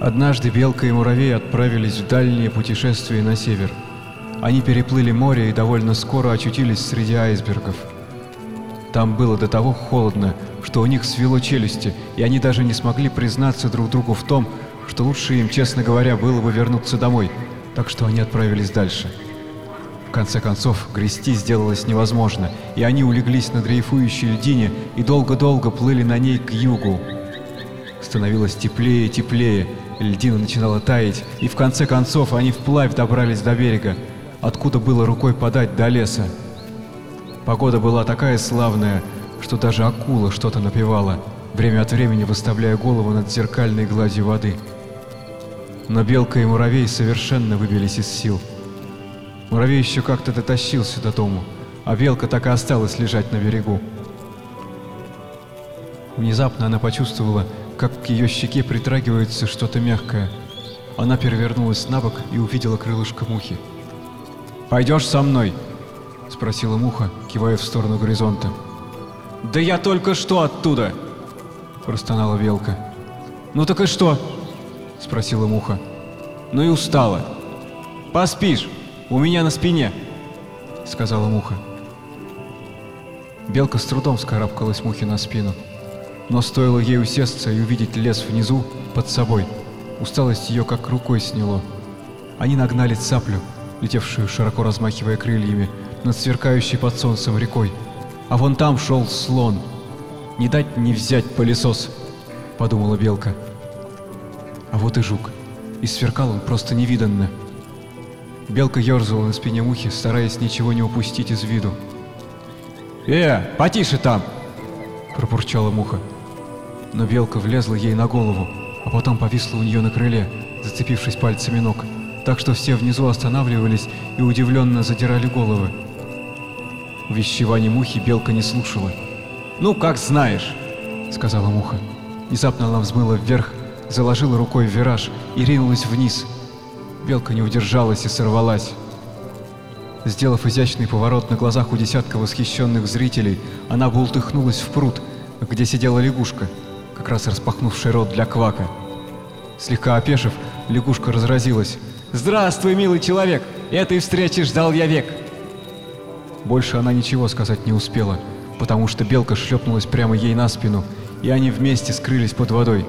Однажды Белка и Муравей отправились в дальнее путешествие на север. Они переплыли море и довольно скоро очутились среди айсбергов. Там было до того холодно, что у них свело челюсти, и они даже не смогли признаться друг другу в том, что лучше им, честно говоря, было бы вернуться домой, так что они отправились дальше. В конце концов, грести сделалось невозможно, и они улеглись на дрейфующей льдине и долго-долго плыли на ней к югу. Становилось теплее и теплее, льдина начинала таять, и в конце концов они вплавь добрались до берега, откуда было рукой подать до леса. Погода была такая славная, что даже акула что-то напевала, время от времени выставляя голову над зеркальной гладью воды. Но белка и муравей совершенно выбились из сил. Муравей еще как-то дотащился до дому, а белка так и осталась лежать на берегу. Внезапно она почувствовала, как к ее щеке притрагивается что-то мягкое. Она перевернулась на бок и увидела крылышко мухи. «Пойдешь со мной?» — спросила муха, кивая в сторону горизонта. «Да я только что оттуда!» — простонала белка. «Ну так и что?» — спросила муха. «Ну и устала. Поспишь, у меня на спине!» — сказала муха. Белка с трудом скарабкалась мухе на спину. Но стоило ей усесться и увидеть лес внизу, под собой, усталость ее как рукой сняло. Они нагнали цаплю, летевшую, широко размахивая крыльями, над сверкающей под солнцем рекой. А вон там шел слон. «Не дать не взять пылесос», — подумала белка. А вот и жук. И сверкал он просто невиданно. Белка ерзала на спине мухи, стараясь ничего не упустить из виду. «Э, потише там!» — пропурчала муха. Но белка влезла ей на голову, а потом повисла у нее на крыле, зацепившись пальцами ног, так что все внизу останавливались и удивленно задирали головы. Увещевание мухи белка не слушала. «Ну, как знаешь», — сказала муха. Внезапно она взмыла вверх, заложила рукой в вираж и ринулась вниз. Белка не удержалась и сорвалась. Сделав изящный поворот на глазах у десятка восхищенных зрителей, она бултыхнулась в пруд, где сидела лягушка, как раз распахнувший рот для квака. Слегка опешив, лягушка разразилась. «Здравствуй, милый человек! Этой встречи ждал я век!» Больше она ничего сказать не успела, потому что белка шлепнулась прямо ей на спину, и они вместе скрылись под водой.